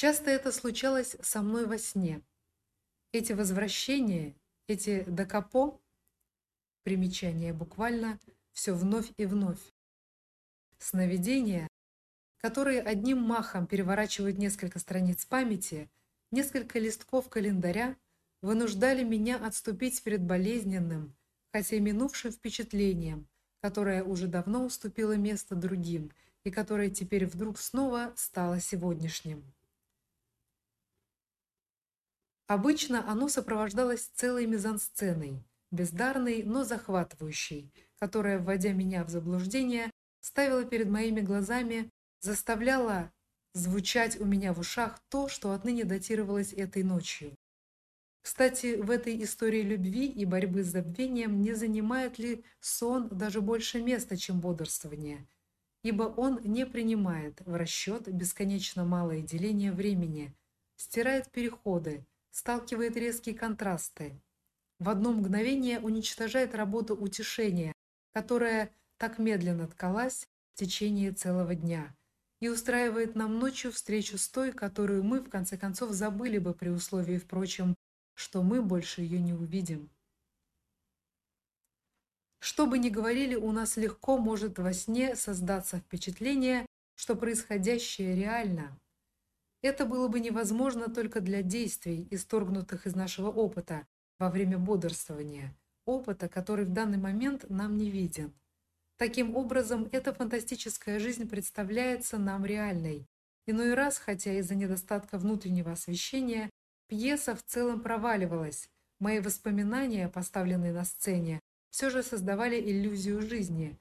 Часто это случалось со мной во сне. Эти возвращения, эти докапо, примечание буквально все вновь и вновь. Сновидения, которые одним махом переворачивают несколько страниц памяти, несколько листков календаря, вынуждали меня отступить перед болезненным, хотя и минувшим впечатлением, которое уже давно уступило место другим и которое теперь вдруг снова стало сегодняшним. Обычно оно сопровождалось целой мизансценой, бездарной, но захватывающей, которая, вводя меня в заблуждение, ставила перед моими глазами заставляла звучать у меня в ушах то, что отныне датировалось этой ночью. Кстати, в этой истории любви и борьбы с забвением не занимает ли сон даже больше места, чем бодрствование? Ибо он не принимает в расчет бесконечно малое деление времени, стирает переходы, сталкивает резкие контрасты. В одно мгновение уничтожает работу утешения, которая так медленно ткалась в течение целого дня и устраивает нам ночью встречу с той, которую мы в конце концов забыли бы при условии, впрочем, что мы больше ее не увидим. Что бы ни говорили, у нас легко может во сне создаться впечатление, что происходящее реально. Это было бы невозможно только для действий, исторгнутых из нашего опыта во время бодрствования, опыта, который в данный момент нам не виден. Таким образом, эта фантастическая жизнь представляется нам реальной. Иной раз, хотя из-за недостатка внутреннего освещения, пьеса в целом проваливалась. Мои воспоминания, поставленные на сцене, все же создавали иллюзию жизни.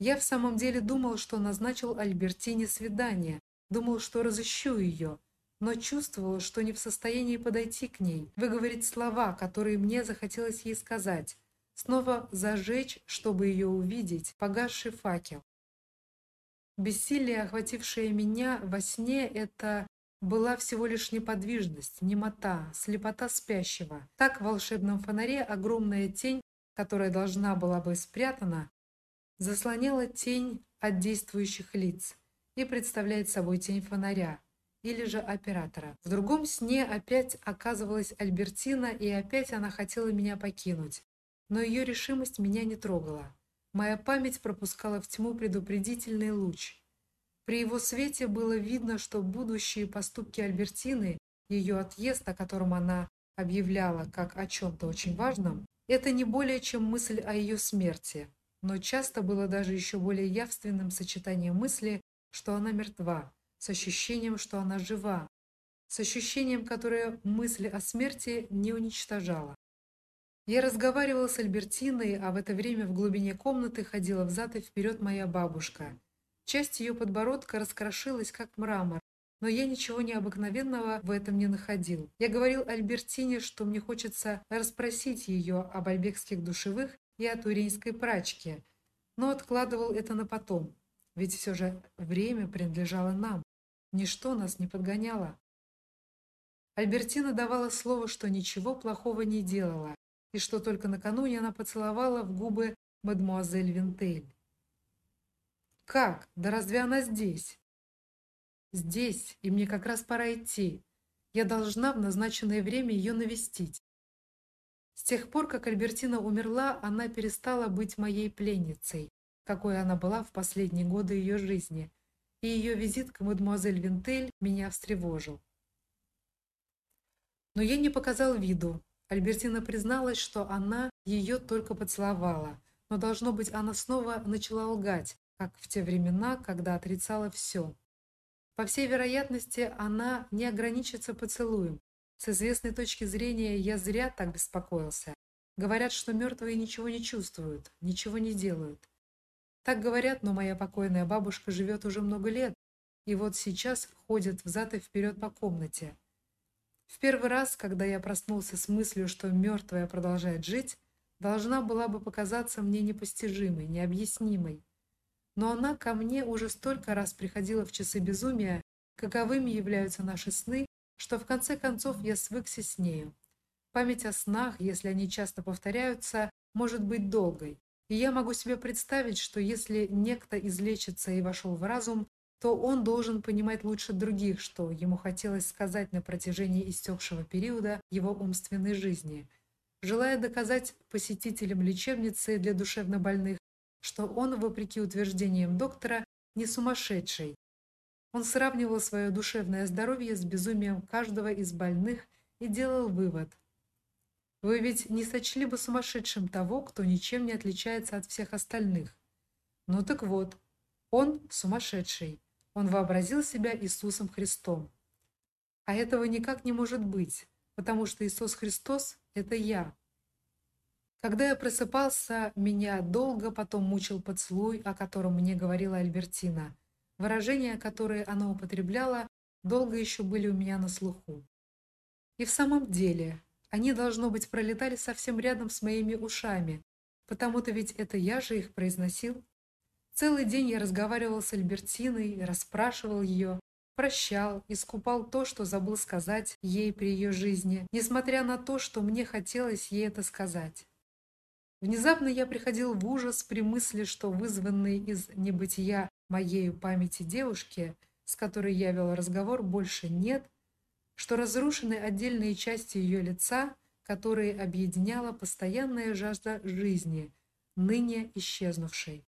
Я в самом деле думал, что назначил Альбертине свидание, думал, что разыщу ее, но чувствовал, что не в состоянии подойти к ней, выговорить слова, которые мне захотелось ей сказать снова зажечь, чтобы ее увидеть, погасший факел. Бессилие, охватившее меня во сне, это была всего лишь неподвижность, немота, слепота спящего. Так в волшебном фонаре огромная тень, которая должна была быть спрятана, заслоняла тень от действующих лиц и представляет собой тень фонаря или же оператора. В другом сне опять оказывалась Альбертина, и опять она хотела меня покинуть но ее решимость меня не трогала. Моя память пропускала в тьму предупредительный луч. При его свете было видно, что будущие поступки Альбертины, ее отъезд, о котором она объявляла как о чем то очень важном, это не более чем мысль о ее смерти, но часто было даже еще более явственным сочетанием мысли, что она мертва, с ощущением, что она жива, с ощущением, которое мысль о смерти не уничтожала. Я разговаривала с Альбертиной, а в это время в глубине комнаты ходила взад и вперед моя бабушка. Часть ее подбородка раскрошилась как мрамор, но я ничего необыкновенного в этом не находил. Я говорил Альбертине, что мне хочется расспросить ее об альбекских душевых и о туринской прачке, но откладывал это на потом, ведь все же время принадлежало нам. Ничто нас не подгоняло. Альбертина давала слово, что ничего плохого не делала, и что только накануне она поцеловала в губы мадемуазель Винтель. Как? Да разве она здесь? Здесь, и мне как раз пора идти. Я должна в назначенное время ее навестить. С тех пор, как Альбертина умерла, она перестала быть моей пленницей, какой она была в последние годы ее жизни, и ее визит к мадемуазель Винтель меня встревожил. Но я не показал виду, Альбертина призналась, что она ее только поцеловала, но должно быть, она снова начала лгать, как в те времена, когда отрицала все. По всей вероятности, она не ограничится поцелуем. С известной точки зрения я зря так беспокоился. Говорят, что мертвые ничего не чувствуют, ничего не делают. Так говорят, но моя покойная бабушка живет уже много лет, и вот сейчас ходит взад и вперед по комнате. В первый раз, когда я проснулся с мыслью, что мертвая продолжает жить, должна была бы показаться мне непостижимой, необъяснимой. Но она ко мне уже столько раз приходила в часы безумия, каковыми являются наши сны, что в конце концов я свыкся с нею. Память о снах, если они часто повторяются, может быть долгой. И я могу себе представить, что если некто излечится и вошел в разум, то он должен понимать лучше других, что ему хотелось сказать на протяжении истекшего периода его умственной жизни, желая доказать посетителям лечебницы для душевнобольных, что он, вопреки утверждениям доктора, не сумасшедший. Он сравнивал свое душевное здоровье с безумием каждого из больных и делал вывод: вы ведь не сочли бы сумасшедшим того, кто ничем не отличается от всех остальных. Ну так вот, он сумасшедший. Он вообразил себя Иисусом Христом. А этого никак не может быть, потому что Иисус Христос это я. Когда я просыпался, меня долго потом мучил поцелуй, о котором мне говорила Альбертина. Выражения, которые она употребляла, долго еще были у меня на слуху. И в самом деле, они должно быть пролетали совсем рядом с моими ушами, потому-то ведь это я же их произносил. Целый день я разговаривал с Альбертиной, расспрашивал ее, прощал, искупал то, что забыл сказать ей при ее жизни, несмотря на то, что мне хотелось ей это сказать. Внезапно я приходил в ужас при мысли, что вызванный из небытия моей памяти девушки, с которой я вел разговор, больше нет, что разрушены отдельные части ее лица, которые объединяла постоянная жажда жизни, ныне исчезнувшей.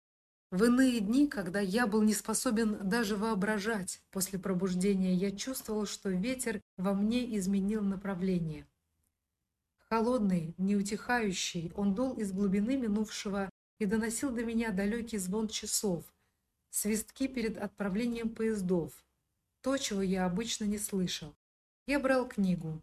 В иные дни, когда я был не способен даже воображать, после пробуждения я чувствовал, что ветер во мне изменил направление. Холодный, неутихающий, он дул из глубины минувшего и доносил до меня далекий звон часов, свистки перед отправлением поездов, то, чего я обычно не слышал. Я брал книгу,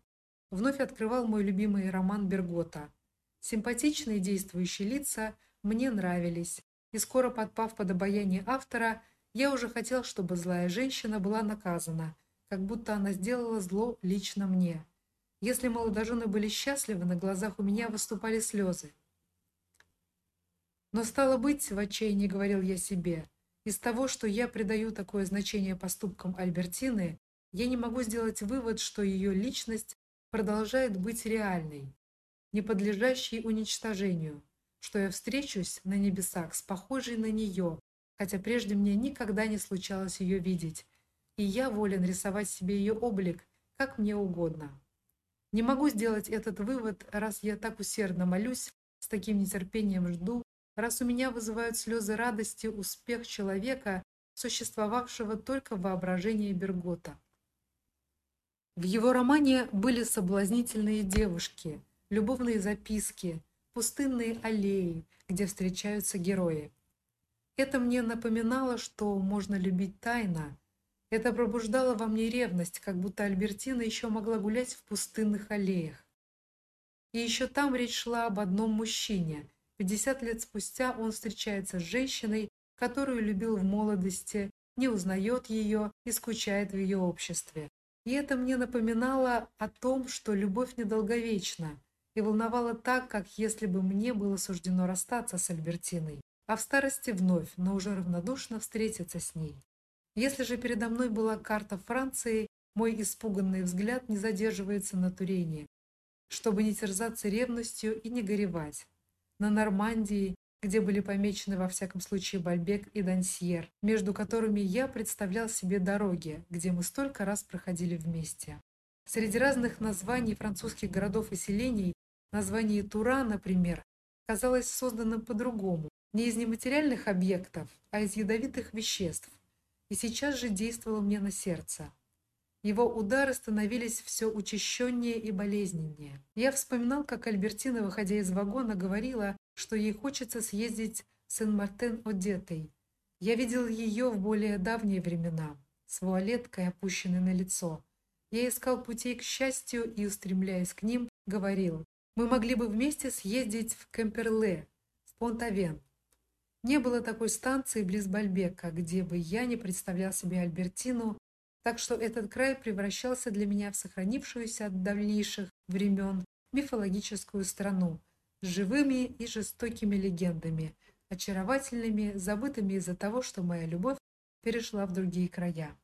вновь открывал мой любимый роман Бергота. Симпатичные действующие лица мне нравились, и скоро подпав под обаяние автора, я уже хотел, чтобы злая женщина была наказана, как будто она сделала зло лично мне. Если молодожены были счастливы, на глазах у меня выступали слезы. Но стало быть, в отчаянии говорил я себе, из того, что я придаю такое значение поступкам Альбертины, я не могу сделать вывод, что ее личность продолжает быть реальной, не подлежащей уничтожению что я встречусь на небесах с похожей на нее, хотя прежде мне никогда не случалось ее видеть, и я волен рисовать себе ее облик, как мне угодно. Не могу сделать этот вывод, раз я так усердно молюсь, с таким нетерпением жду, раз у меня вызывают слезы радости успех человека, существовавшего только в воображении Бергота. В его романе были соблазнительные девушки, любовные записки, пустынные аллеи, где встречаются герои. Это мне напоминало, что можно любить тайно. Это пробуждало во мне ревность, как будто Альбертина еще могла гулять в пустынных аллеях. И еще там речь шла об одном мужчине. 50 лет спустя он встречается с женщиной, которую любил в молодости, не узнает ее и скучает в ее обществе. И это мне напоминало о том, что любовь недолговечна, и волновало так, как если бы мне было суждено расстаться с Альбертиной, а в старости вновь, но уже равнодушно встретиться с ней. Если же передо мной была карта Франции, мой испуганный взгляд не задерживается на Турене, чтобы не терзаться ревностью и не горевать. На Нормандии, где были помечены во всяком случае Бальбек и Дансьер, между которыми я представлял себе дороги, где мы столько раз проходили вместе. Среди разных названий французских городов и селений Название Тура, например, казалось созданным по-другому, не из нематериальных объектов, а из ядовитых веществ, и сейчас же действовало мне на сердце. Его удары становились все учащеннее и болезненнее. Я вспоминал, как Альбертина, выходя из вагона, говорила, что ей хочется съездить в Сен-Мартен-Одетой. Я видел ее в более давние времена, с вуалеткой, опущенной на лицо. Я искал путей к счастью и, устремляясь к ним, говорил: мы могли бы вместе съездить в Кемперле, в Понтавен. Не было такой станции близ Бальбека, где бы я не представлял себе Альбертину, так что этот край превращался для меня в сохранившуюся от давнейших времен мифологическую страну с живыми и жестокими легендами, очаровательными, забытыми из-за того, что моя любовь перешла в другие края.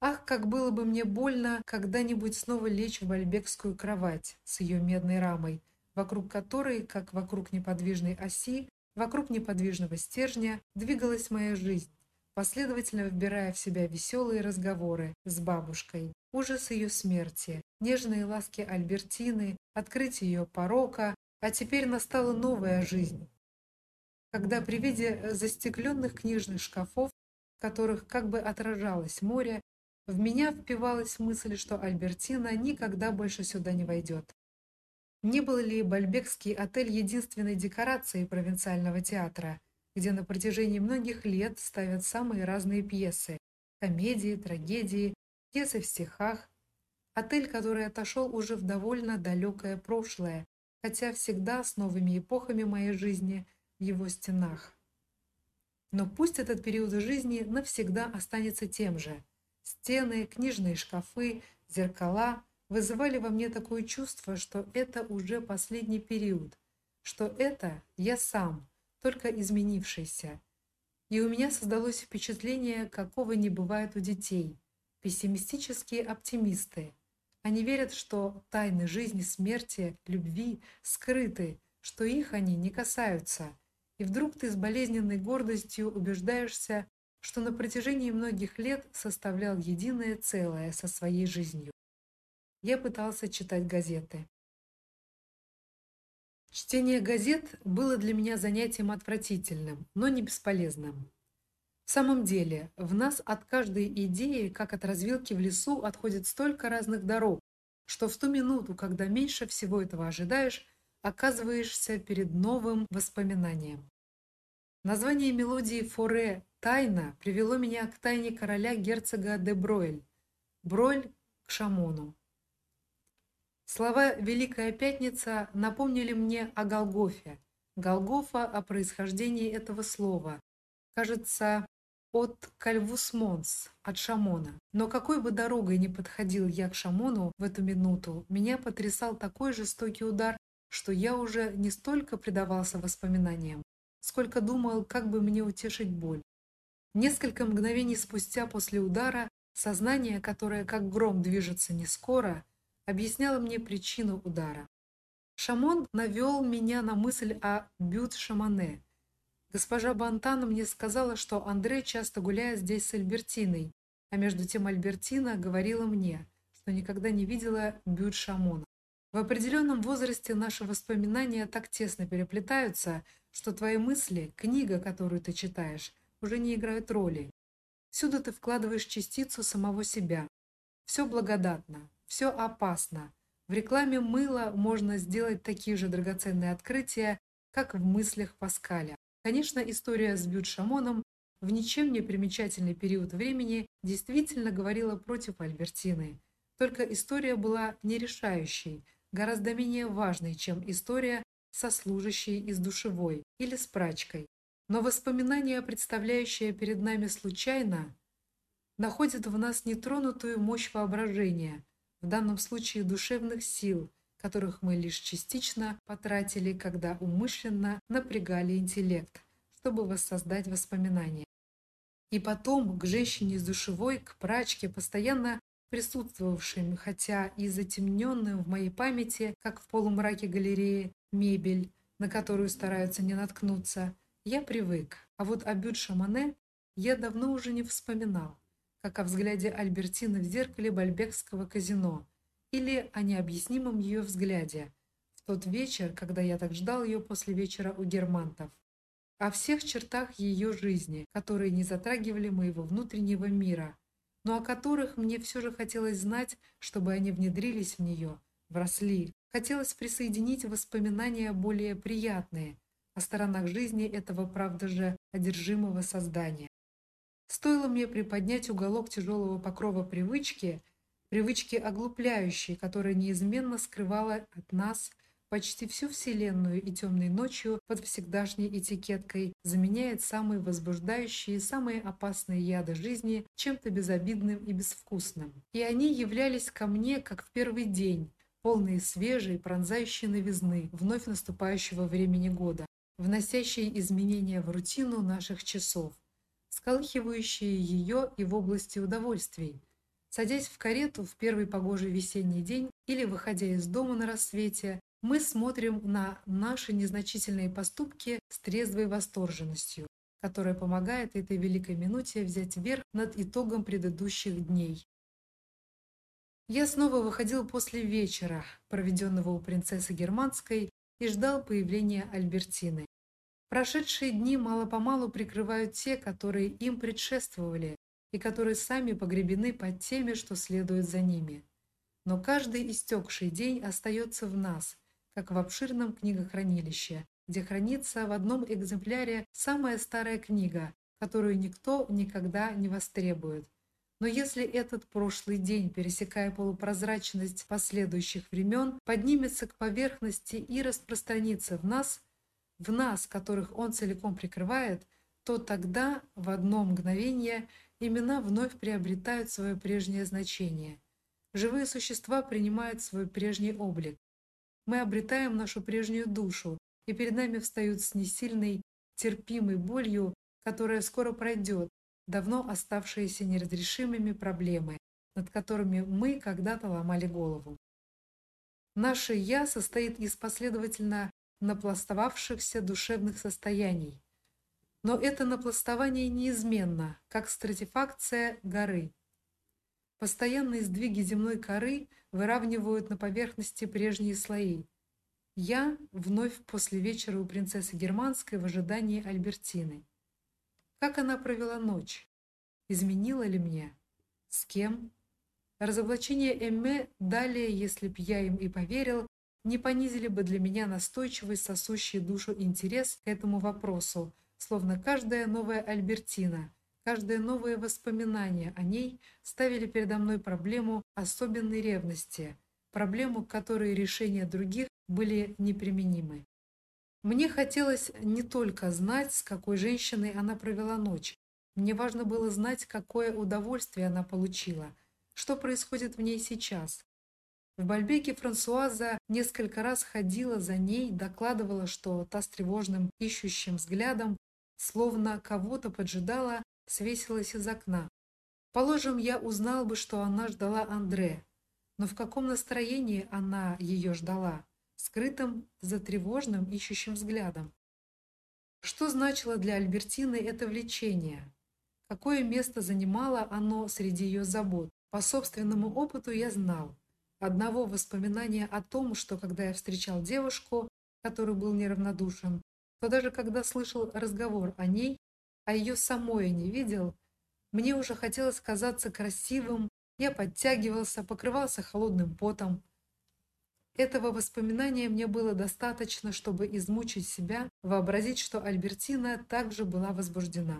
Ах, как было бы мне больно когда-нибудь снова лечь в бальбекскую кровать с ее медной рамой, вокруг которой, как вокруг неподвижной оси, вокруг неподвижного стержня, двигалась моя жизнь, последовательно вбирая в себя веселые разговоры с бабушкой, ужас ее смерти, нежные ласки Альбертины, открытие ее порока, а теперь настала новая жизнь. Когда при виде застекленных книжных шкафов, в которых как бы отражалось море, в меня впивалась мысль, что Альбертина никогда больше сюда не войдет. Не был ли Бальбекский отель единственной декорацией провинциального театра, где на протяжении многих лет ставят самые разные пьесы – комедии, трагедии, пьесы в стихах. Отель, который отошел уже в довольно далекое прошлое, хотя всегда с новыми эпохами моей жизни в его стенах. Но пусть этот период жизни навсегда останется тем же. Стены, книжные шкафы, зеркала вызывали во мне такое чувство, что это уже последний период, что это я сам, только изменившийся. И у меня создалось впечатление, какого не бывает у детей. Пессимистические оптимисты. Они верят, что тайны жизни, смерти, любви скрыты, что их они не касаются. И вдруг ты с болезненной гордостью убеждаешься, что на протяжении многих лет составлял единое целое со своей жизнью. Я пытался читать газеты. Чтение газет было для меня занятием отвратительным, но не бесполезным. В самом деле, в нас от каждой идеи, как от развилки в лесу, отходит столько разных дорог, что в ту минуту, когда меньше всего этого ожидаешь, оказываешься перед новым воспоминанием. Название мелодии Форе «Тайна» привело меня к тайне короля герцога де Бройль, Бройль к Шамону. Слова «Великая пятница» напомнили мне о Голгофе. Голгофа о происхождении этого слова. Кажется, от Кальвусмонс, от Шамона. Но какой бы дорогой ни подходил я к Шамону в эту минуту, меня потрясал такой жестокий удар, что я уже не столько предавался воспоминаниям, сколько думал, как бы мне утешить боль. Несколько мгновений спустя после удара сознание, которое как гром движется не скоро, объясняло мне причину удара. Шамон навел меня на мысль о бют-шамане, Госпожа Бантана мне сказала, что Андре часто гуляет здесь с Альбертиной, а между тем Альбертина говорила мне, что никогда не видела Бют Шамона. В определенном возрасте наши воспоминания так тесно переплетаются, что твои мысли, книга, которую ты читаешь, уже не играют роли. Всюду ты вкладываешь частицу самого себя. Все благодатно, все опасно. В рекламе мыла можно сделать такие же драгоценные открытия, как в мыслях Паскаля. Конечно, история с Бют-Шамоном в ничем не примечательный период времени действительно говорила против Альбертины. Только история была нерешающей, гораздо менее важной, чем история со служащей из душевой или с прачкой. Но воспоминание, представляющее перед нами случайно, находит в нас нетронутую мощь воображения, в данном случае душевных сил, которых мы лишь частично потратили, когда умышленно напрягали интеллект, чтобы воссоздать воспоминания. И потом к женщине с душевой, к прачке, постоянно присутствовавшим, хотя и затемненным в моей памяти, как в полумраке галереи, мебель, на которую стараются не наткнуться, я привык. А вот о Бют Шамане я давно уже не вспоминал, как о взгляде Альбертины в зеркале Бальбекского казино, или о необъяснимом ее взгляде в тот вечер, когда я так ждал ее после вечера у германтов, о всех чертах ее жизни, которые не затрагивали моего внутреннего мира, но о которых мне все же хотелось знать, чтобы они внедрились в нее, вросли. Хотелось присоединить воспоминания более приятные о сторонах жизни этого, правда же, одержимого создания. Стоило мне приподнять уголок тяжелого покрова привычки, привычки оглупляющей, которая неизменно скрывала от нас почти всю вселенную и темной ночью под всегдашней этикеткой заменяет самые возбуждающие самые опасные яды жизни чем-то безобидным и безвкусным. И они являлись ко мне как в первый день, полные свежей, пронзающей новизны вновь наступающего времени года, вносящие изменения в рутину наших часов, сколыхивающие ее и в области удовольствий, Садясь в карету в первый погожий весенний день или выходя из дома на рассвете, мы смотрим на наши незначительные поступки с трезвой восторженностью. которая помогает этой великой минуте взять верх над итогом предыдущих дней. Я снова выходил после вечера, проведенного у принцессы Германской, и ждал появления Альбертины. Прошедшие дни мало-помалу прикрывают те, которые им предшествовали и которые сами погребены под теми, что следуют за ними. Но каждый истекший день остается в нас, как в обширном книгохранилище, где хранится в одном экземпляре самая старая книга, которую никто никогда не востребует. Но если этот прошлый день, пересекая полупрозрачность последующих времен, поднимется к поверхности и распространится в нас, в нас, которых он целиком прикрывает, то тогда в одно мгновение имена вновь приобретают свое прежнее значение. Живые существа принимают свой прежний облик. Мы обретаем нашу прежнюю душу, и перед нами встают с несильной, терпимой болью, которая скоро пройдет, давно оставшиеся неразрешимыми проблемы, над которыми мы когда-то ломали голову. Наше «я» состоит из последовательно напластовавшихся душевных состояний. Но это напластование неизменно, как стратифакция горы. Постоянные сдвиги земной коры выравнивают на поверхности прежние слои – я вновь после вечера у принцессы Германской в ожидании Альбертины. Как она провела ночь? Изменила ли мне? С кем? Разоблачение Эмме далее, если б я им и поверил, не понизили бы для меня настойчивый, сосущий душу интерес к этому вопросу, словно каждая новая Альбертина, каждое новое воспоминание о ней ставили передо мной проблему особенной ревности, проблему, которой решение других были неприменимы. Мне хотелось не только знать, с какой женщиной она провела ночь. Мне важно было знать, какое удовольствие она получила, что происходит в ней сейчас. В Бальбеке Франсуаза несколько раз ходила за ней, докладывала, что та с тревожным ищущим взглядом, словно кого-то поджидала, свесилась из окна. Положим, я узнал бы, что она ждала Андре, но в каком настроении она ее ждала? скрытым за тревожным ищущим взглядом. Что значило для Альбертины это влечение? Какое место занимало оно среди ее забот? По собственному опыту я знал. Одного воспоминания о том, что когда я встречал девушку, который был неравнодушен, то даже когда слышал разговор о ней, а ее самой не видел, мне уже хотелось казаться красивым, я подтягивался, покрывался холодным потом, этого воспоминания мне было достаточно, чтобы измучить себя, вообразить, что Альбертина также была возбуждена.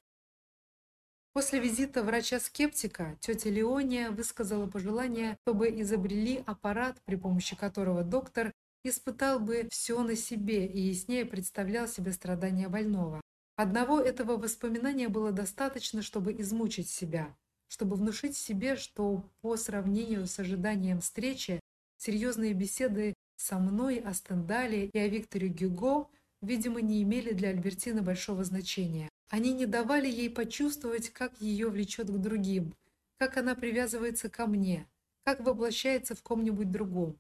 После визита врача-скептика тетя Леония высказала пожелание, чтобы изобрели аппарат, при помощи которого доктор испытал бы все на себе и яснее представлял себе страдания больного. Одного этого воспоминания было достаточно, чтобы измучить себя, чтобы внушить себе, что по сравнению с ожиданием встречи Серьезные беседы со мной о Стендале и о Викторе Гюго, видимо, не имели для Альбертины большого значения. Они не давали ей почувствовать, как ее влечет к другим, как она привязывается ко мне, как воплощается в ком-нибудь другом.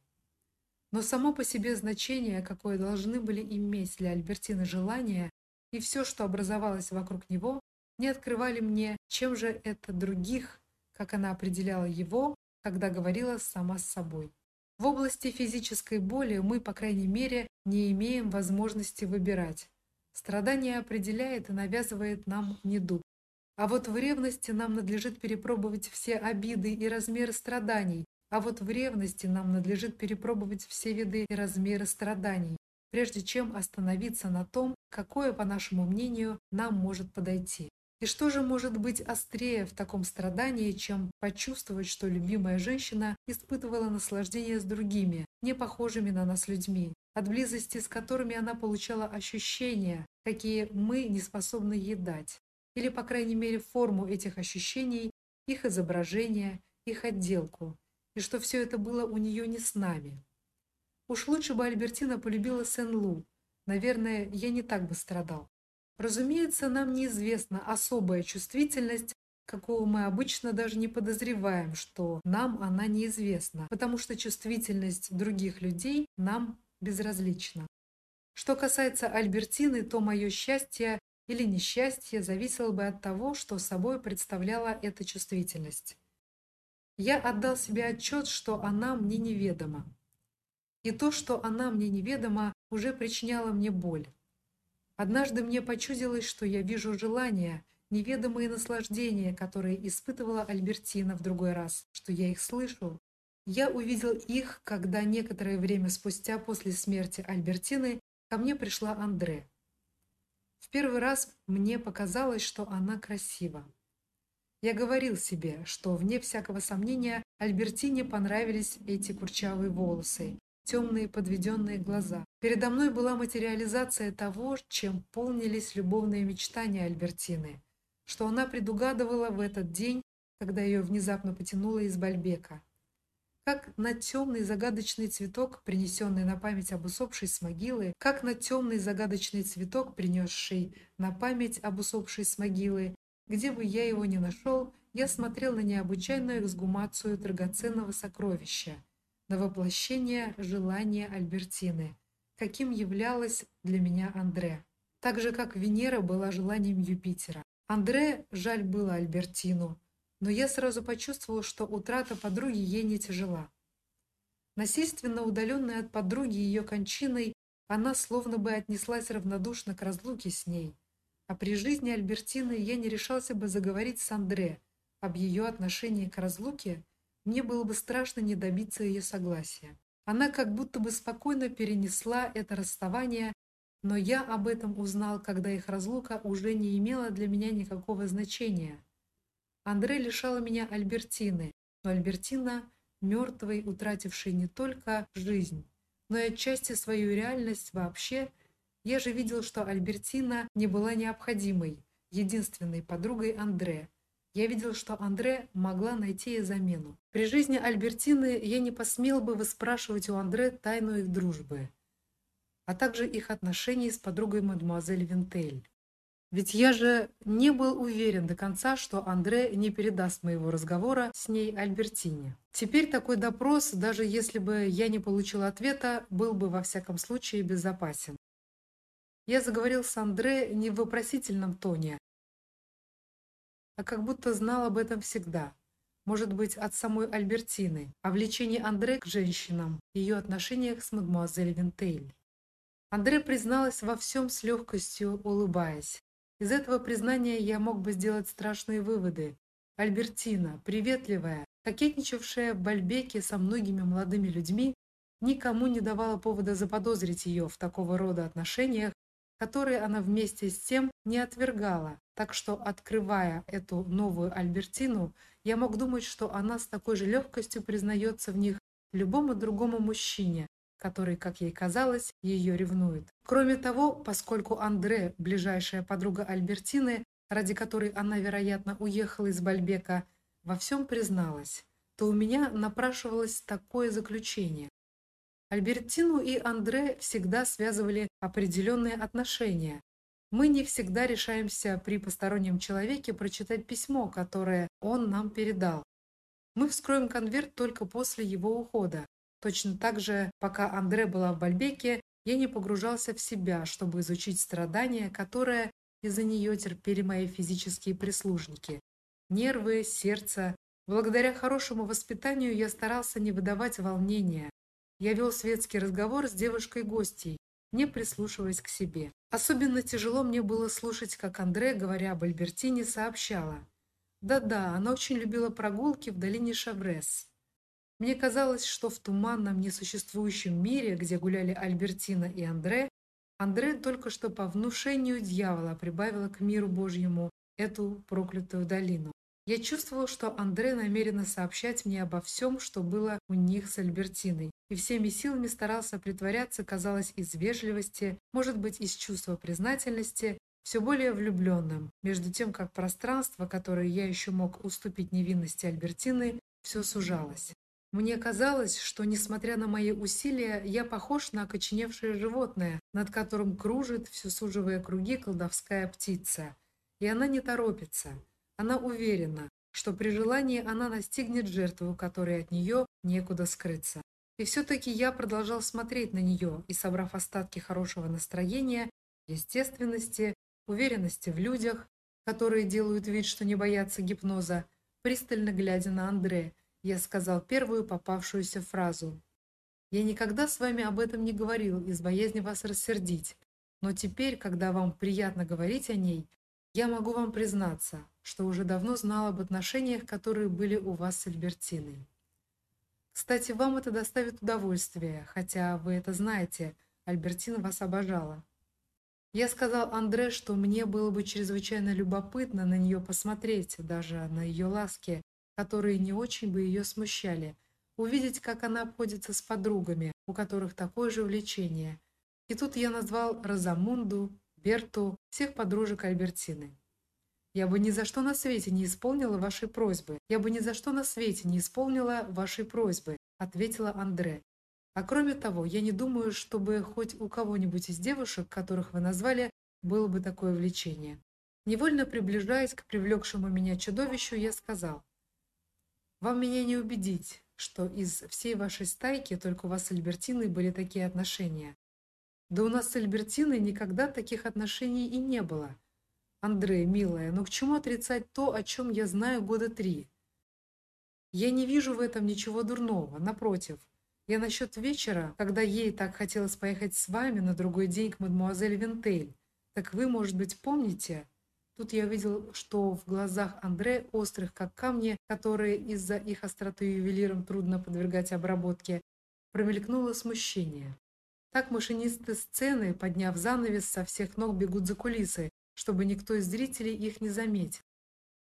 Но само по себе значение, какое должны были иметь для Альбертины желания, и все, что образовалось вокруг него, не открывали мне, чем же это других, как она определяла его, когда говорила сама с собой. В области физической боли мы, по крайней мере, не имеем возможности выбирать. Страдание определяет и навязывает нам недуг. А вот в ревности нам надлежит перепробовать все обиды и размеры страданий, а вот в ревности нам надлежит перепробовать все виды и размеры страданий, прежде чем остановиться на том, какое, по нашему мнению, нам может подойти. И что же может быть острее в таком страдании, чем почувствовать, что любимая женщина испытывала наслаждение с другими, не похожими на нас людьми, от близости с которыми она получала ощущения, какие мы не способны ей дать, или, по крайней мере, форму этих ощущений, их изображение, их отделку, и что все это было у нее не с нами. Уж лучше бы Альбертина полюбила Сен-Лу. Наверное, я не так бы страдал. Разумеется, нам неизвестна особая чувствительность, какого мы обычно даже не подозреваем, что нам она неизвестна, потому что чувствительность других людей нам безразлична. Что касается Альбертины, то мое счастье или несчастье зависело бы от того, что собой представляла эта чувствительность. Я отдал себе отчет, что она мне неведома. И то, что она мне неведома, уже причиняло мне боль. Однажды мне почудилось, что я вижу желания, неведомые наслаждения, которые испытывала Альбертина в другой раз, что я их слышу. Я увидел их, когда некоторое время спустя после смерти Альбертины ко мне пришла Андре. В первый раз мне показалось, что она красива. Я говорил себе, что вне всякого сомнения Альбертине понравились эти курчавые волосы, темные подведенные глаза. Передо мной была материализация того, чем полнились любовные мечтания Альбертины, что она предугадывала в этот день, когда ее внезапно потянуло из Бальбека. Как на темный загадочный цветок, принесенный на память об усопшей с могилы, как на темный загадочный цветок, принесший на память об усопшей с могилы, где бы я его ни нашел, я смотрел на необычайную эксгумацию драгоценного сокровища – на воплощение желания Альбертины, каким являлась для меня Андре. Так же, как Венера была желанием Юпитера. Андре жаль было Альбертину, но я сразу почувствовал, что утрата подруги ей не тяжела. Насильственно удаленная от подруги ее кончиной, она словно бы отнеслась равнодушно к разлуке с ней. А при жизни Альбертины я не решался бы заговорить с Андре об ее отношении к разлуке, мне было бы страшно не добиться ее согласия. Она как будто бы спокойно перенесла это расставание, но я об этом узнал, когда их разлука уже не имела для меня никакого значения. Андре лишала меня Альбертины, но Альбертина мертвой, утратившей не только жизнь, но и отчасти свою реальность вообще. Я же видел, что Альбертина не была необходимой, единственной подругой Андре. Я видел, что Андре могла найти ей замену. При жизни Альбертины я не посмел бы выспрашивать у Андре тайну их дружбы, а также их отношений с подругой мадемуазель Винтель. Ведь я же не был уверен до конца, что Андре не передаст моего разговора с ней Альбертине. Теперь такой допрос, даже если бы я не получил ответа, был бы во всяком случае безопасен. Я заговорил с Андре не в вопросительном тоне, а как будто знал об этом всегда. Может быть, от самой Альбертины, о влечении Андре к женщинам, ее отношениях с мадемуазель Винтейль. Андре призналась во всем с легкостью, улыбаясь. Из этого признания я мог бы сделать страшные выводы. Альбертина, приветливая, кокетничавшая в Бальбеке со многими молодыми людьми, никому не давала повода заподозрить ее в такого рода отношениях которые она вместе с тем не отвергала. Так что, открывая эту новую Альбертину, я мог думать, что она с такой же легкостью признается в них любому другому мужчине, который, как ей казалось, ее ревнует. Кроме того, поскольку Андре, ближайшая подруга Альбертины, ради которой она, вероятно, уехала из Бальбека, во всем призналась, то у меня напрашивалось такое заключение. Альбертину и Андре всегда связывали определенные отношения. Мы не всегда решаемся при постороннем человеке прочитать письмо, которое он нам передал. Мы вскроем конверт только после его ухода. Точно так же, пока Андре была в Бальбеке, я не погружался в себя, чтобы изучить страдания, которые из-за нее терпели мои физические прислужники. Нервы, сердце. Благодаря хорошему воспитанию я старался не выдавать волнения, я вел светский разговор с девушкой-гостьей, не прислушиваясь к себе. Особенно тяжело мне было слушать, как Андре, говоря об Альбертине, сообщала. Да-да, она очень любила прогулки в долине Шаврес. Мне казалось, что в туманном несуществующем мире, где гуляли Альбертина и Андре, Андре только что по внушению дьявола прибавила к миру Божьему эту проклятую долину. Я чувствовал, что Андре намеренно сообщать мне обо всем, что было у них с Альбертиной, и всеми силами старался притворяться, казалось, из вежливости, может быть, из чувства признательности, все более влюбленным, между тем, как пространство, которое я еще мог уступить невинности Альбертины, все сужалось. Мне казалось, что, несмотря на мои усилия, я похож на окоченевшее животное, над которым кружит, все суживая круги, колдовская птица. И она не торопится. Она уверена, что при желании она настигнет жертву, которой от нее некуда скрыться. И все-таки я продолжал смотреть на нее и, собрав остатки хорошего настроения, естественности, уверенности в людях, которые делают вид, что не боятся гипноза, пристально глядя на Андре, я сказал первую попавшуюся фразу. Я никогда с вами об этом не говорил из боязни вас рассердить, но теперь, когда вам приятно говорить о ней, я могу вам признаться, что уже давно знал об отношениях, которые были у вас с Альбертиной. Кстати, вам это доставит удовольствие, хотя вы это знаете, Альбертина вас обожала. Я сказал Андре, что мне было бы чрезвычайно любопытно на нее посмотреть, даже на ее ласки, которые не очень бы ее смущали, увидеть, как она обходится с подругами, у которых такое же увлечение. И тут я назвал Розамунду, Берту, всех подружек Альбертины. Я бы ни за что на свете не исполнила вашей просьбы. Я бы ни за что на свете не исполнила вашей просьбы, ответила Андре. А кроме того, я не думаю, чтобы хоть у кого-нибудь из девушек, которых вы назвали, было бы такое влечение. Невольно приближаясь к привлекшему меня чудовищу, я сказал: "Вам меня не убедить, что из всей вашей стайки только у вас с Альбертиной были такие отношения. Да у нас с Альбертиной никогда таких отношений и не было. Андрей, милая, ну к чему отрицать то, о чем я знаю года три? Я не вижу в этом ничего дурного, напротив. Я насчет вечера, когда ей так хотелось поехать с вами на другой день к мадемуазель Вентель. Так вы, может быть, помните? Тут я увидел, что в глазах Андре, острых как камни, которые из-за их остроты ювелирам трудно подвергать обработке, промелькнуло смущение. Так машинисты сцены, подняв занавес, со всех ног бегут за кулисы, чтобы никто из зрителей их не заметил.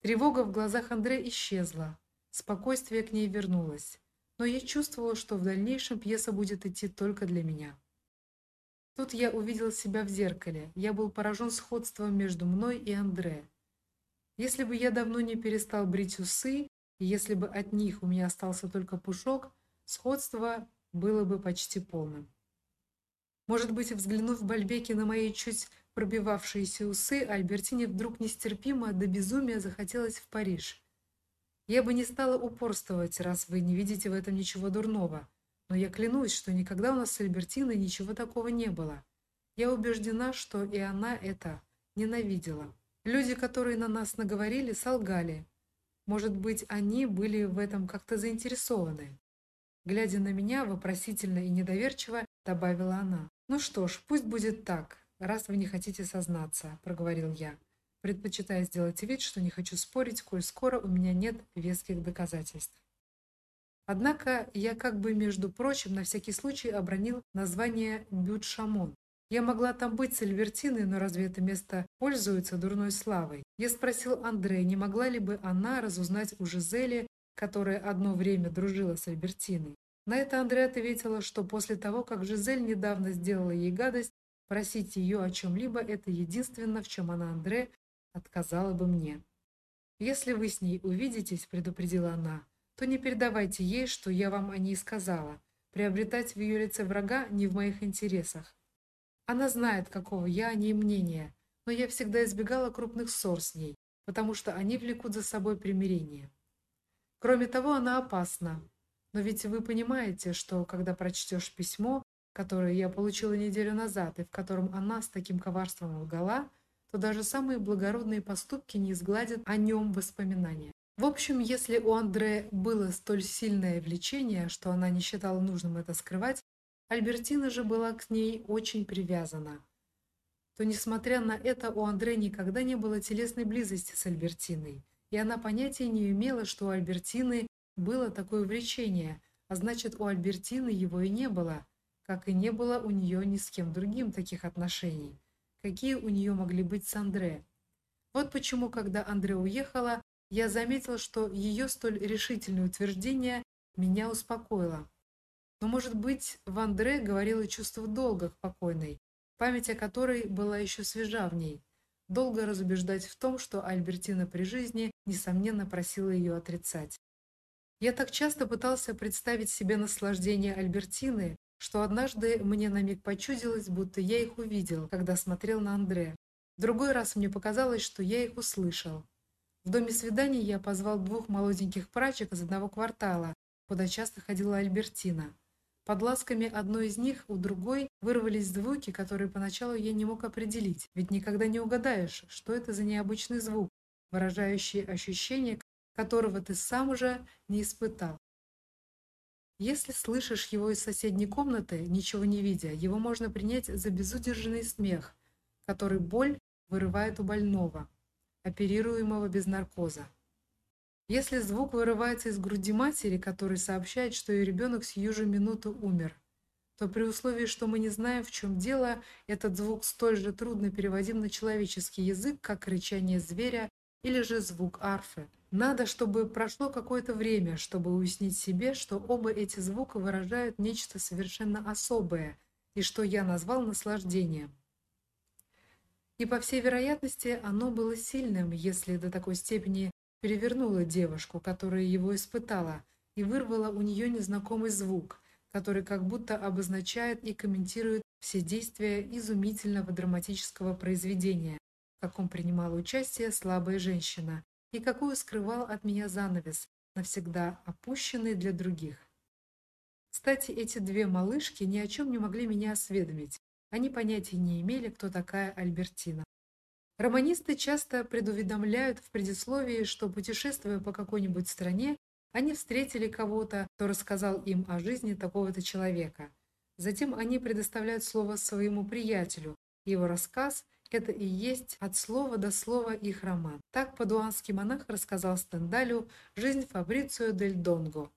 Тревога в глазах Андре исчезла, спокойствие к ней вернулось, но я чувствовала, что в дальнейшем пьеса будет идти только для меня. Тут я увидел себя в зеркале. Я был поражен сходством между мной и Андре. Если бы я давно не перестал брить усы, и если бы от них у меня остался только пушок, сходство было бы почти полным. Может быть, взглянув в Бальбеке на мои чуть пробивавшиеся усы, Альбертине вдруг нестерпимо до безумия захотелось в Париж. Я бы не стала упорствовать, раз вы не видите в этом ничего дурного, но я клянусь, что никогда у нас с Альбертиной ничего такого не было. Я убеждена, что и она это ненавидела. Люди, которые на нас наговорили, солгали. Может быть, они были в этом как-то заинтересованы. Глядя на меня вопросительно и недоверчиво, добавила она: "Ну что ж, пусть будет так раз вы не хотите сознаться, проговорил я, предпочитая сделать вид, что не хочу спорить, коль скоро у меня нет веских доказательств. Однако я как бы, между прочим, на всякий случай обронил название Бют-Шамон. Я могла там быть с Альбертиной, но разве это место пользуется дурной славой? Я спросил Андрея, не могла ли бы она разузнать у Жизели, которая одно время дружила с Альбертиной. На это Андрея ответила, что после того, как Жизель недавно сделала ей гадость, Просить ее о чем либо это единственное, в чем она Андре отказала бы мне. Если вы с ней увидитесь, предупредила она, то не передавайте ей, что я вам о ней сказала. Приобретать в ее лице врага не в моих интересах. Она знает, какого я о ней мнения, но я всегда избегала крупных ссор с ней, потому что они влекут за собой примирение. Кроме того, она опасна. Но ведь вы понимаете, что когда прочтешь письмо, которое я получила неделю назад, и в котором она с таким коварством лгала, то даже самые благородные поступки не изгладят о нем воспоминания. В общем, если у Андре было столь сильное влечение, что она не считала нужным это скрывать, Альбертина же была к ней очень привязана. То несмотря на это, у Андре никогда не было телесной близости с Альбертиной, и она понятия не имела, что у Альбертины было такое влечение, а значит, у Альбертины его и не было как и не было у нее ни с кем другим таких отношений, какие у нее могли быть с Андре. Вот почему, когда Андре уехала, я заметил, что ее столь решительное утверждение меня успокоило. Но, может быть, в Андре говорило чувство долга к покойной, память о которой была еще свежа в ней. Долго разубеждать в том, что Альбертина при жизни несомненно просила ее отрицать. Я так часто пытался представить себе наслаждение Альбертины, что однажды мне на миг почудилось, будто я их увидел, когда смотрел на Андре. В другой раз мне показалось, что я их услышал. В доме свиданий я позвал двух молоденьких прачек из одного квартала, куда часто ходила Альбертина. Под ласками одной из них у другой вырвались звуки, которые поначалу я не мог определить, ведь никогда не угадаешь, что это за необычный звук, выражающий ощущение, которого ты сам уже не испытал. Если слышишь его из соседней комнаты, ничего не видя, его можно принять за безудержный смех, который боль вырывает у больного, оперируемого без наркоза. Если звук вырывается из груди матери, которая сообщает, что ее ребенок сию же минуту умер, то при условии, что мы не знаем, в чем дело, этот звук столь же трудно переводим на человеческий язык, как рычание зверя или же звук арфы. Надо, чтобы прошло какое-то время, чтобы уяснить себе, что оба эти звука выражают нечто совершенно особое, и что я назвал наслаждением. И по всей вероятности, оно было сильным, если до такой степени перевернула девушку, которая его испытала, и вырвала у нее незнакомый звук, который как будто обозначает и комментирует все действия изумительного драматического произведения, в каком принимала участие слабая женщина, и какую скрывал от меня занавес, навсегда опущенный для других. Кстати, эти две малышки ни о чем не могли меня осведомить. Они понятия не имели, кто такая Альбертина. Романисты часто предуведомляют в предисловии, что путешествуя по какой-нибудь стране, они встретили кого-то, кто рассказал им о жизни такого-то человека. Затем они предоставляют слово своему приятелю. Его рассказ это и есть от слова до слова их роман. Так падуанский монах рассказал Стендалю жизнь Фабрицио дель Донго.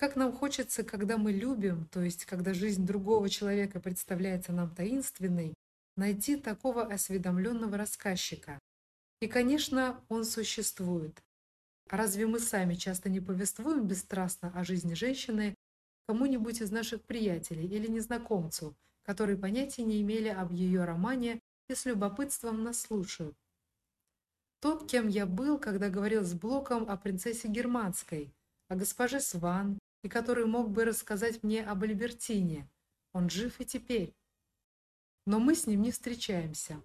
Как нам хочется, когда мы любим, то есть когда жизнь другого человека представляется нам таинственной, найти такого осведомленного рассказчика. И, конечно, он существует. А разве мы сами часто не повествуем бесстрастно о жизни женщины кому-нибудь из наших приятелей или незнакомцу, которые понятия не имели об ее романе и с любопытством нас слушают? Тот, кем я был, когда говорил с Блоком о принцессе Германской, о госпоже Сван, и который мог бы рассказать мне об Альбертине, он жив и теперь но мы с ним не встречаемся.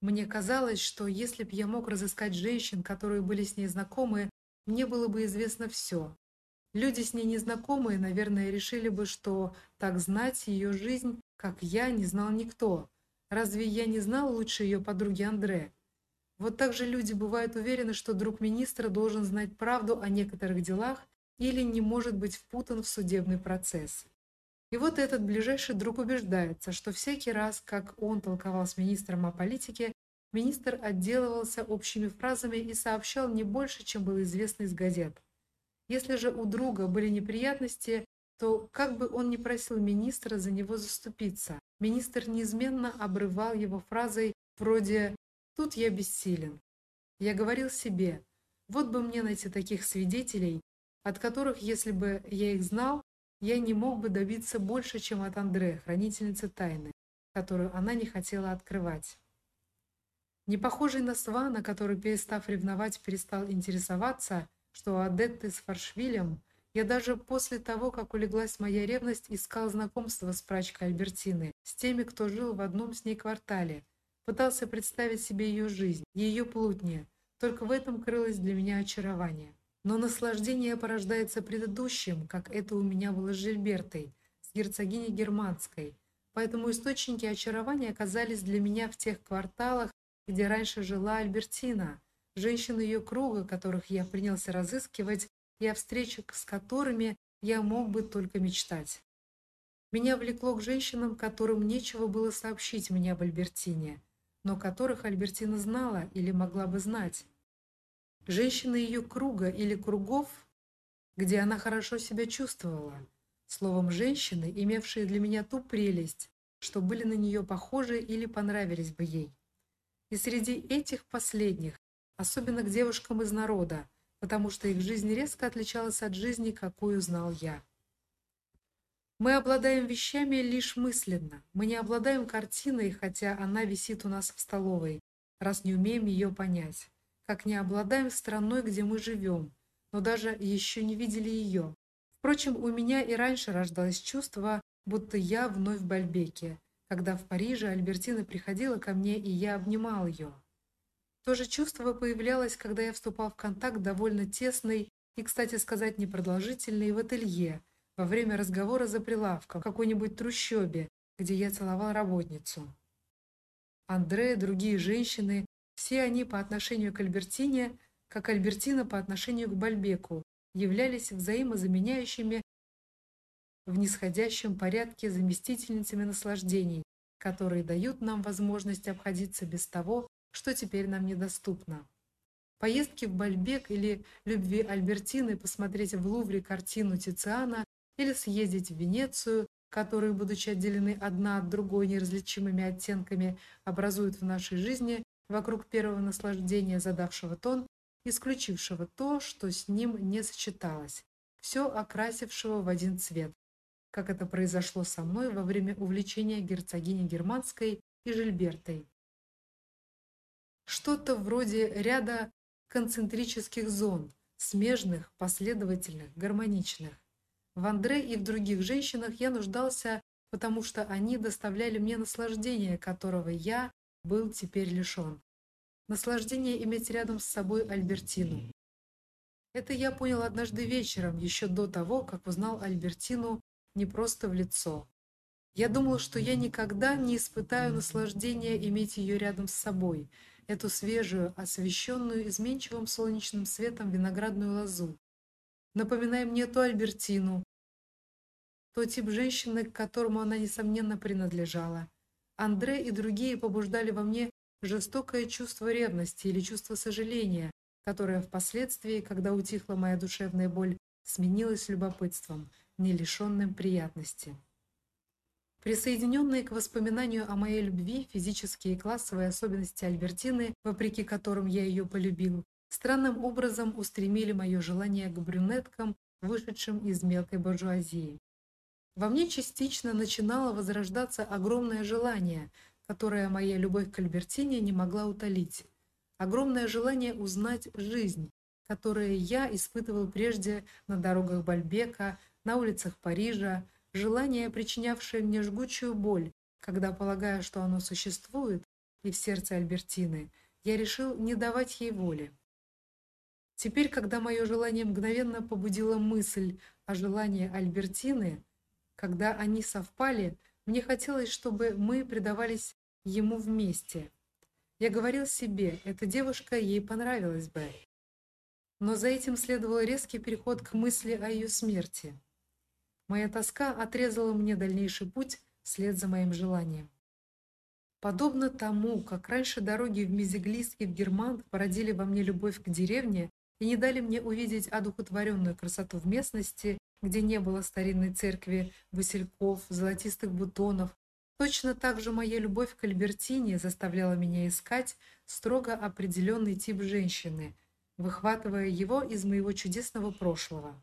Мне казалось, что если б я мог разыскать женщин, которые были с ней знакомы, мне было бы известно все. Люди с ней незнакомые, наверное, решили бы, что так знать ее жизнь, как я, не знал никто. Разве я не знал лучше ее подруги Андре? Вот так же люди бывают уверены, что друг министра должен знать правду о некоторых делах или не может быть впутан в судебный процесс. И вот этот ближайший друг убеждается, что всякий раз, как он толковал с министром о политике, министр отделывался общими фразами и сообщал не больше, чем было известно из газет. Если же у друга были неприятности, то как бы он ни просил министра за него заступиться, министр неизменно обрывал его фразой вроде «тут я бессилен». Я говорил себе, вот бы мне найти таких свидетелей, от которых, если бы я их знал, я не мог бы добиться больше, чем от Андре, хранительницы тайны, которую она не хотела открывать. Не похожий на Свана, который, перестав ревновать, перестал интересоваться, что Адетты с Фаршвилем, я даже после того, как улеглась моя ревность, искал знакомства с прачкой Альбертины, с теми, кто жил в одном с ней квартале, пытался представить себе ее жизнь, ее плутни. Только в этом крылось для меня очарование. Но наслаждение порождается предыдущим, как это у меня было с Жильбертой, с герцогиней Германской. Поэтому источники очарования оказались для меня в тех кварталах, где раньше жила Альбертина, женщины ее круга, которых я принялся разыскивать, и о встречах с которыми я мог бы только мечтать. Меня влекло к женщинам, которым нечего было сообщить мне об Альбертине, но которых Альбертина знала или могла бы знать женщины ее круга или кругов, где она хорошо себя чувствовала. Словом, женщины, имевшие для меня ту прелесть, что были на нее похожи или понравились бы ей. И среди этих последних, особенно к девушкам из народа, потому что их жизнь резко отличалась от жизни, какую знал я. Мы обладаем вещами лишь мысленно. Мы не обладаем картиной, хотя она висит у нас в столовой, раз не умеем ее понять как не обладаем страной, где мы живем, но даже еще не видели ее. Впрочем, у меня и раньше рождалось чувство, будто я вновь в Бальбеке, когда в Париже Альбертина приходила ко мне, и я обнимал ее. То же чувство появлялось, когда я вступал в контакт довольно тесный и, кстати сказать, непродолжительный в ателье, во время разговора за прилавком в какой-нибудь трущобе, где я целовал работницу. Андре, другие женщины, все они по отношению к Альбертине, как Альбертина по отношению к Бальбеку, являлись взаимозаменяющими в нисходящем порядке заместительницами наслаждений, которые дают нам возможность обходиться без того, что теперь нам недоступно. Поездки в Бальбек или любви Альбертины посмотреть в Лувре картину Тициана или съездить в Венецию, которые, будучи отделены одна от другой неразличимыми оттенками, образуют в нашей жизни вокруг первого наслаждения, задавшего тон, исключившего то, что с ним не сочеталось, все окрасившего в один цвет, как это произошло со мной во время увлечения герцогиней Германской и Жильбертой. Что-то вроде ряда концентрических зон, смежных, последовательных, гармоничных. В Андре и в других женщинах я нуждался, потому что они доставляли мне наслаждение, которого я был теперь лишен. Наслаждение иметь рядом с собой Альбертину. Это я понял однажды вечером, еще до того, как узнал Альбертину не просто в лицо. Я думал, что я никогда не испытаю наслаждения иметь ее рядом с собой, эту свежую, освещенную изменчивым солнечным светом виноградную лозу. Напоминая мне ту Альбертину, тот тип женщины, к которому она несомненно принадлежала. Андре и другие побуждали во мне жестокое чувство ревности или чувство сожаления, которое впоследствии, когда утихла моя душевная боль, сменилось любопытством, не лишенным приятности. Присоединенные к воспоминанию о моей любви физические и классовые особенности Альбертины, вопреки которым я ее полюбил, странным образом устремили мое желание к брюнеткам, вышедшим из мелкой буржуазии. Во мне частично начинало возрождаться огромное желание, которое моя любовь к Альбертине не могла утолить. Огромное желание узнать жизнь, которое я испытывал прежде на дорогах Бальбека, на улицах Парижа, желание, причинявшее мне жгучую боль, когда, полагая, что оно существует, и в сердце Альбертины, я решил не давать ей воли. Теперь, когда мое желание мгновенно побудило мысль о желании Альбертины, когда они совпали, мне хотелось, чтобы мы предавались ему вместе. Я говорил себе, эта девушка ей понравилась бы. Но за этим следовал резкий переход к мысли о ее смерти. Моя тоска отрезала мне дальнейший путь вслед за моим желанием. Подобно тому, как раньше дороги в Мезиглис и в Герман породили во мне любовь к деревне и не дали мне увидеть одухотворенную красоту в местности, где не было старинной церкви, васильков, золотистых бутонов, точно так же моя любовь к Альбертине заставляла меня искать строго определенный тип женщины, выхватывая его из моего чудесного прошлого.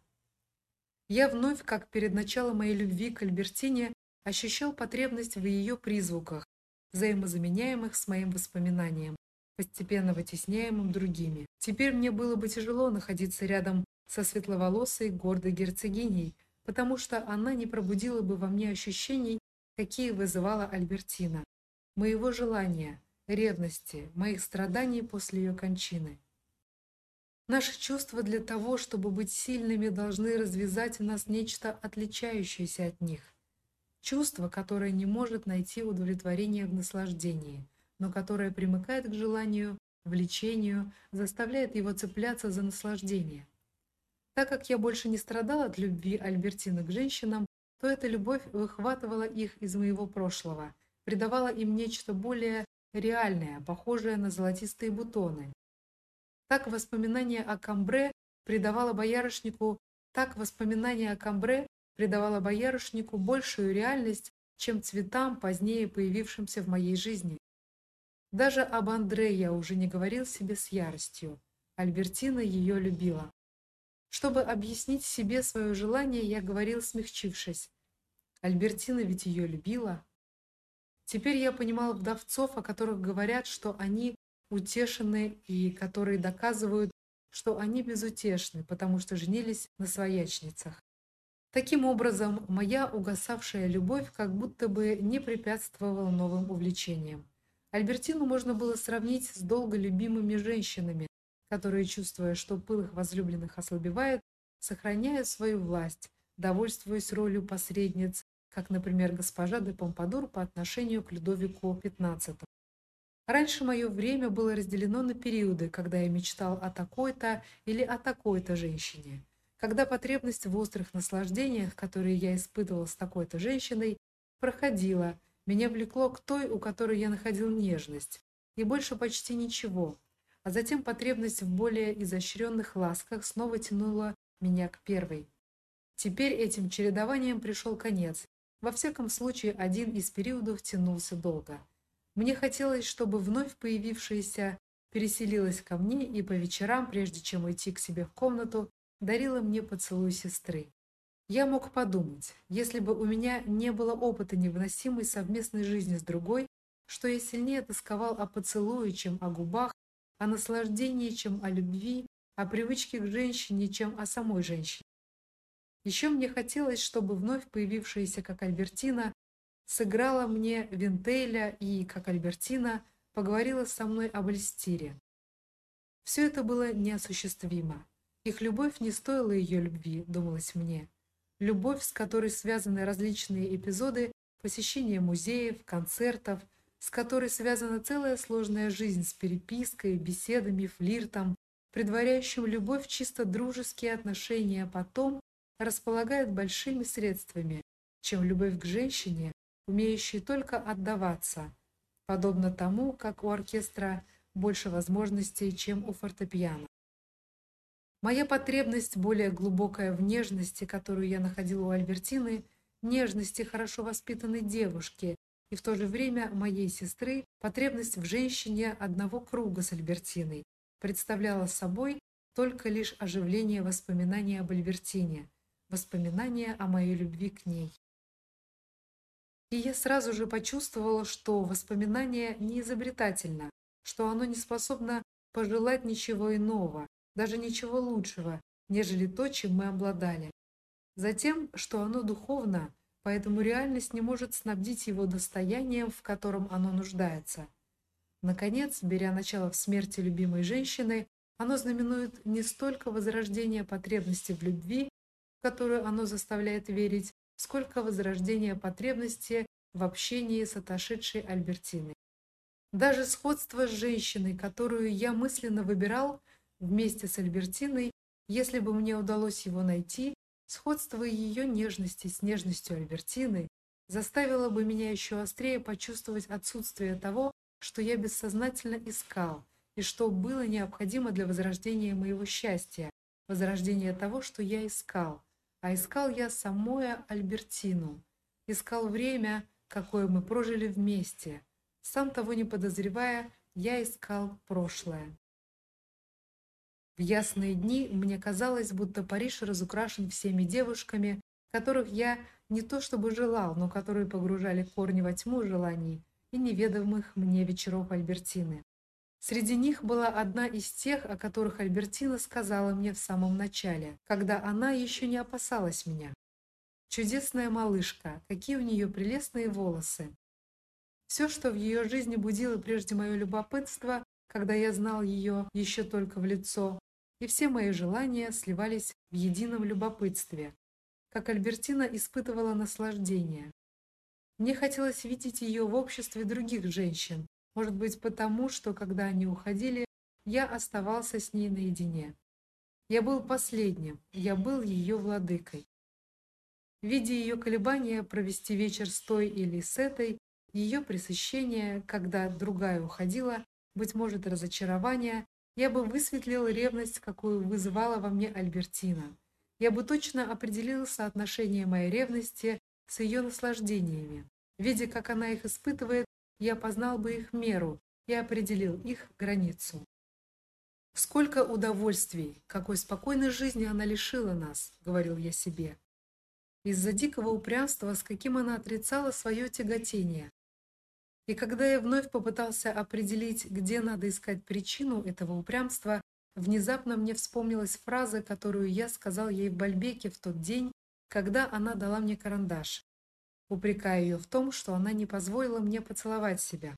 Я вновь, как перед началом моей любви к Альбертине, ощущал потребность в ее призвуках, взаимозаменяемых с моим воспоминанием, постепенно вытесняемым другими. Теперь мне было бы тяжело находиться рядом со светловолосой гордой герцогиней, потому что она не пробудила бы во мне ощущений, какие вызывала Альбертина, моего желания, ревности, моих страданий после ее кончины. Наши чувства для того, чтобы быть сильными, должны развязать в нас нечто отличающееся от них. Чувство, которое не может найти удовлетворения в наслаждении, но которое примыкает к желанию, влечению, заставляет его цепляться за наслаждение. Так как я больше не страдал от любви Альбертины к женщинам, то эта любовь выхватывала их из моего прошлого, придавала им нечто более реальное, похожее на золотистые бутоны, так воспоминание о Камбре придавало боярышнику, так воспоминание о Камбре придавало боярышнику большую реальность, чем цветам, позднее появившимся в моей жизни. Даже об Андре я уже не говорил себе с яростью. Альбертина ее любила. Чтобы объяснить себе свое желание, я говорил, смягчившись. Альбертина ведь ее любила. Теперь я понимал вдовцов, о которых говорят, что они утешены и которые доказывают, что они безутешны, потому что женились на своячницах. Таким образом, моя угасавшая любовь как будто бы не препятствовала новым увлечениям. Альбертину можно было сравнить с долго любимыми женщинами, которые, чувствуя, что пыл их возлюбленных ослабевает, сохраняют свою власть, довольствуясь ролью посредниц, как, например, госпожа де Помпадур по отношению к Людовику XV. Раньше мое время было разделено на периоды, когда я мечтал о такой-то или о такой-то женщине. Когда потребность в острых наслаждениях, которые я испытывал с такой-то женщиной, проходила, меня влекло к той, у которой я находил нежность, и больше почти ничего. А затем потребность в более изощренных ласках снова тянула меня к первой. Теперь этим чередованием пришел конец. Во всяком случае, один из периодов тянулся долго. Мне хотелось, чтобы вновь появившаяся переселилась ко мне и по вечерам, прежде чем уйти к себе в комнату, дарила мне поцелуй сестры. Я мог подумать, если бы у меня не было опыта невыносимой совместной жизни с другой, что я сильнее тосковал о поцелуе, чем о губах, о наслаждении, чем о любви, о привычке к женщине, чем о самой женщине. Еще мне хотелось, чтобы вновь появившаяся как Альбертина сыграла мне Винтейля и, как Альбертина, поговорила со мной об Эльстире. Все это было неосуществимо. Их любовь не стоила ее любви, думалось мне. Любовь, с которой связаны различные эпизоды посещения музеев, концертов, с которой связана целая сложная жизнь с перепиской, беседами, флиртом, предваряющим любовь чисто дружеские отношения, а потом располагает большими средствами, чем любовь к женщине, умеющий только отдаваться, подобно тому, как у оркестра больше возможностей, чем у фортепиано. Моя потребность более глубокая в нежности, которую я находила у Альбертины, нежности хорошо воспитанной девушки, и в то же время моей сестры, потребность в женщине одного круга с Альбертиной, представляла собой только лишь оживление воспоминаний об Альбертине, воспоминания о моей любви к ней. И я сразу же почувствовала, что воспоминание не изобретательно, что оно не способно пожелать ничего иного, даже ничего лучшего, нежели то, чем мы обладали. Затем, что оно духовно, поэтому реальность не может снабдить его достоянием, в котором оно нуждается. Наконец, беря начало в смерти любимой женщины, оно знаменует не столько возрождение потребности в любви, в которую оно заставляет верить, сколько возрождения потребности в общении с отошедшей Альбертиной. Даже сходство с женщиной, которую я мысленно выбирал вместе с Альбертиной, если бы мне удалось его найти, сходство ее нежности с нежностью Альбертины заставило бы меня еще острее почувствовать отсутствие того, что я бессознательно искал и что было необходимо для возрождения моего счастья, возрождения того, что я искал а искал я самое Альбертину. Искал время, какое мы прожили вместе. Сам того не подозревая, я искал прошлое. В ясные дни мне казалось, будто Париж разукрашен всеми девушками, которых я не то чтобы желал, но которые погружали корни во тьму желаний и неведомых мне вечеров Альбертины. Среди них была одна из тех, о которых Альбертина сказала мне в самом начале, когда она еще не опасалась меня. Чудесная малышка, какие у нее прелестные волосы. Все, что в ее жизни будило прежде мое любопытство, когда я знал ее еще только в лицо, и все мои желания сливались в едином любопытстве, как Альбертина испытывала наслаждение. Мне хотелось видеть ее в обществе других женщин, может быть, потому, что когда они уходили, я оставался с ней наедине. Я был последним, я был ее владыкой. Видя ее колебания провести вечер с той или с этой, ее пресыщение, когда другая уходила, быть может, разочарование, я бы высветлил ревность, какую вызывала во мне Альбертина. Я бы точно определил соотношение моей ревности с ее наслаждениями. Видя, как она их испытывает, я познал бы их меру и определил их границу. Сколько удовольствий, какой спокойной жизни она лишила нас, говорил я себе. Из-за дикого упрямства, с каким она отрицала свое тяготение. И когда я вновь попытался определить, где надо искать причину этого упрямства, внезапно мне вспомнилась фраза, которую я сказал ей в Бальбеке в тот день, когда она дала мне карандаш упрекая ее в том, что она не позволила мне поцеловать себя.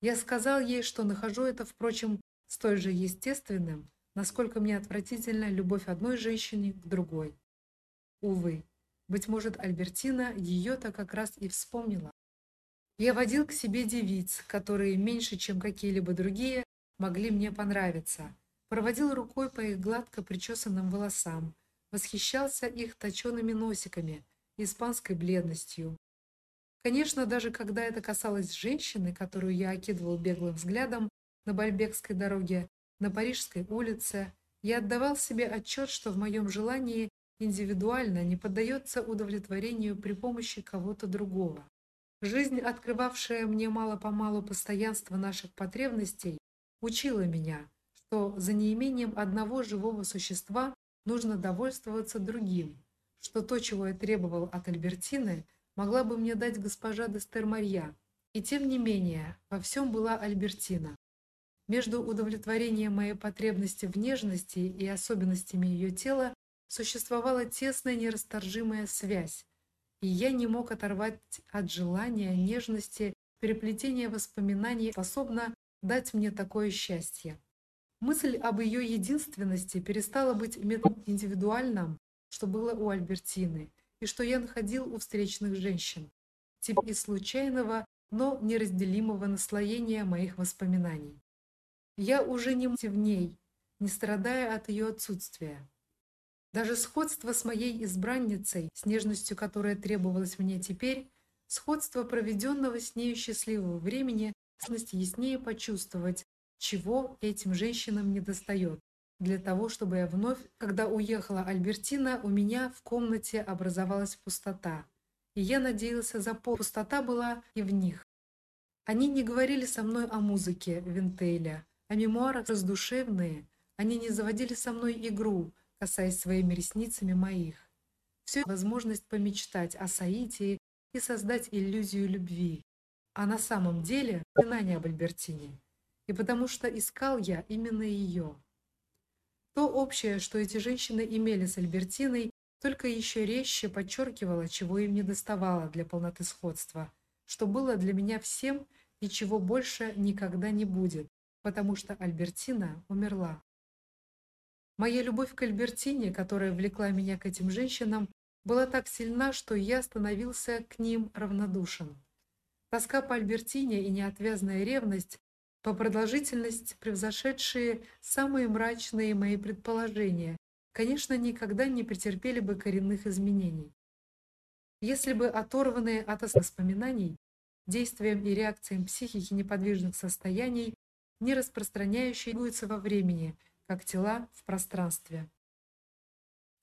Я сказал ей, что нахожу это, впрочем, столь же естественным, насколько мне отвратительна любовь одной женщины к другой. Увы, быть может, Альбертина ее-то как раз и вспомнила. Я водил к себе девиц, которые меньше, чем какие-либо другие, могли мне понравиться. Проводил рукой по их гладко причесанным волосам, восхищался их точеными носиками, испанской бледностью. Конечно, даже когда это касалось женщины, которую я окидывал беглым взглядом на Бальбекской дороге, на Парижской улице, я отдавал себе отчет, что в моем желании индивидуально не поддается удовлетворению при помощи кого-то другого. Жизнь, открывавшая мне мало-помалу постоянство наших потребностей, учила меня, что за неимением одного живого существа нужно довольствоваться другим, что то, чего я требовал от Альбертины, могла бы мне дать госпожа де Стермарья. И тем не менее, во всем была Альбертина. Между удовлетворением моей потребности в нежности и особенностями ее тела существовала тесная нерасторжимая связь, и я не мог оторвать от желания, нежности, переплетения воспоминаний способна дать мне такое счастье. Мысль об ее единственности перестала быть индивидуальным, что было у Альбертины, и что я находил у встречных женщин, тип из случайного, но неразделимого наслоения моих воспоминаний. Я уже не в ней, не страдая от ее отсутствия. Даже сходство с моей избранницей, с нежностью, которая требовалась мне теперь, сходство проведенного с нею счастливого времени, возможность яснее почувствовать, чего этим женщинам недостает. Для того, чтобы я вновь, когда уехала Альбертина, у меня в комнате образовалась пустота, и я надеялся за пол. Пустота была и в них. Они не говорили со мной о музыке Винтейля, о мемуарах раздушевные, они не заводили со мной игру, касаясь своими ресницами моих. Все возможность помечтать о Саитии и создать иллюзию любви, а на самом деле знание об Альбертине. И потому что искал я именно ее. То общее, что эти женщины имели с Альбертиной, только еще резче подчеркивало, чего им не доставало для полноты сходства, что было для меня всем и чего больше никогда не будет, потому что Альбертина умерла. Моя любовь к Альбертине, которая влекла меня к этим женщинам, была так сильна, что я становился к ним равнодушен. Тоска по Альбертине и неотвязная ревность, по продолжительности превзошедшие самые мрачные мои предположения, конечно, никогда не претерпели бы коренных изменений. Если бы оторванные от воспоминаний, действием и реакциям психики неподвижных состояний, не распространяющиеся во времени – как тела в пространстве.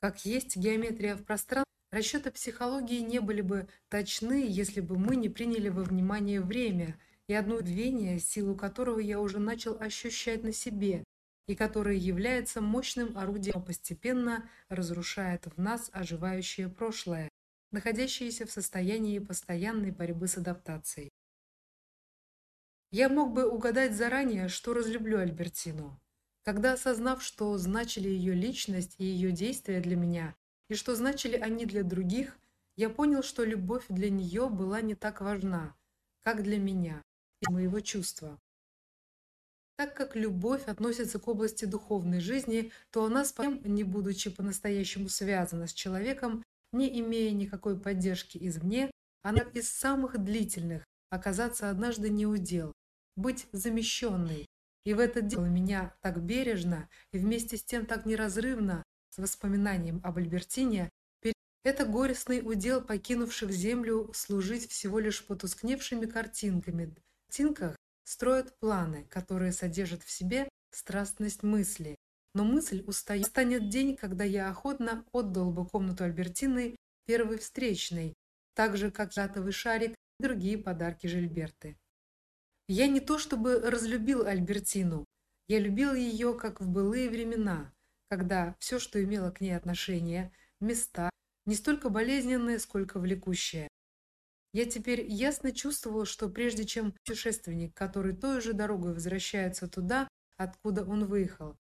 Как есть геометрия в пространстве, расчеты психологии не были бы точны, если бы мы не приняли во внимание время и одно движение, силу которого я уже начал ощущать на себе, и которое является мощным орудием, постепенно разрушает в нас оживающее прошлое, находящееся в состоянии постоянной борьбы с адаптацией. Я мог бы угадать заранее, что разлюблю Альбертину. Когда осознав, что значили ее личность и ее действия для меня, и что значили они для других, я понял, что любовь для нее была не так важна, как для меня и моего чувства. Так как любовь относится к области духовной жизни, то она, не будучи по-настоящему связана с человеком, не имея никакой поддержки извне, она из самых длительных оказаться однажды не удел, быть замещенной, и в этот день меня так бережно и вместе с тем так неразрывно с воспоминанием об Альбертине это горестный удел покинувших землю служить всего лишь потускневшими картинками. В картинках строят планы, которые содержат в себе страстность мысли. Но мысль устает. Станет день, когда я охотно отдал бы комнату Альбертины первой встречной, так же, как жатовый шарик и другие подарки Жильберты. Я не то чтобы разлюбил Альбертину, я любил ее, как в былые времена, когда все, что имело к ней отношение, места, не столько болезненные, сколько влекущие. Я теперь ясно чувствовал, что прежде чем путешественник, который той же дорогой возвращается туда, откуда он выехал,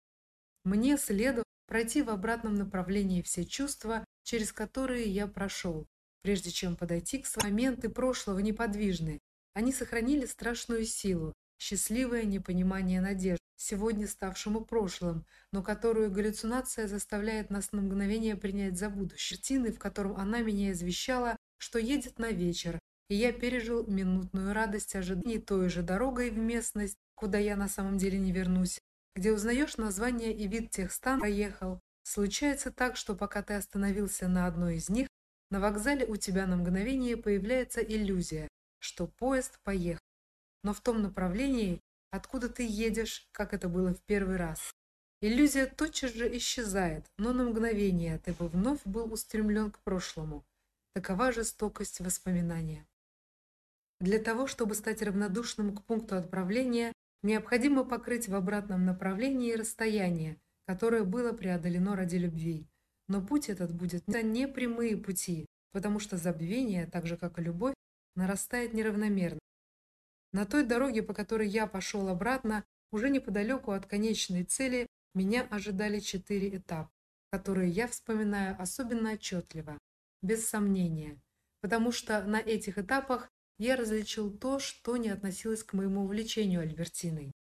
мне следовало пройти в обратном направлении все чувства, через которые я прошел, прежде чем подойти к моменты прошлого неподвижны, они сохранили страшную силу, счастливое непонимание надежд, сегодня ставшему прошлым, но которую галлюцинация заставляет нас на мгновение принять за будущее. Тины, в котором она меня извещала, что едет на вечер, и я пережил минутную радость ожидания той же дорогой в местность, куда я на самом деле не вернусь, где узнаешь название и вид тех стан, проехал. Случается так, что пока ты остановился на одной из них, на вокзале у тебя на мгновение появляется иллюзия, что поезд поехал, но в том направлении, откуда ты едешь, как это было в первый раз. Иллюзия тотчас же исчезает, но на мгновение ты бы вновь был устремлен к прошлому. Такова жестокость воспоминания. Для того, чтобы стать равнодушным к пункту отправления, необходимо покрыть в обратном направлении расстояние, которое было преодолено ради любви. Но путь этот будет не прямые пути, потому что забвение, так же как и любовь, нарастает неравномерно. На той дороге, по которой я пошел обратно, уже неподалеку от конечной цели, меня ожидали четыре этапа, которые я вспоминаю особенно отчетливо, без сомнения, потому что на этих этапах я различил то, что не относилось к моему увлечению Альбертиной.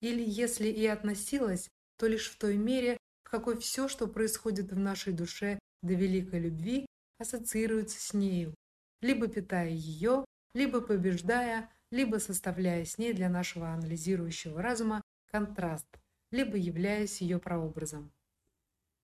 Или если и относилось, то лишь в той мере, в какой все, что происходит в нашей душе до великой любви, ассоциируется с нею, либо питая ее, либо побеждая, либо составляя с ней для нашего анализирующего разума контраст, либо являясь ее прообразом.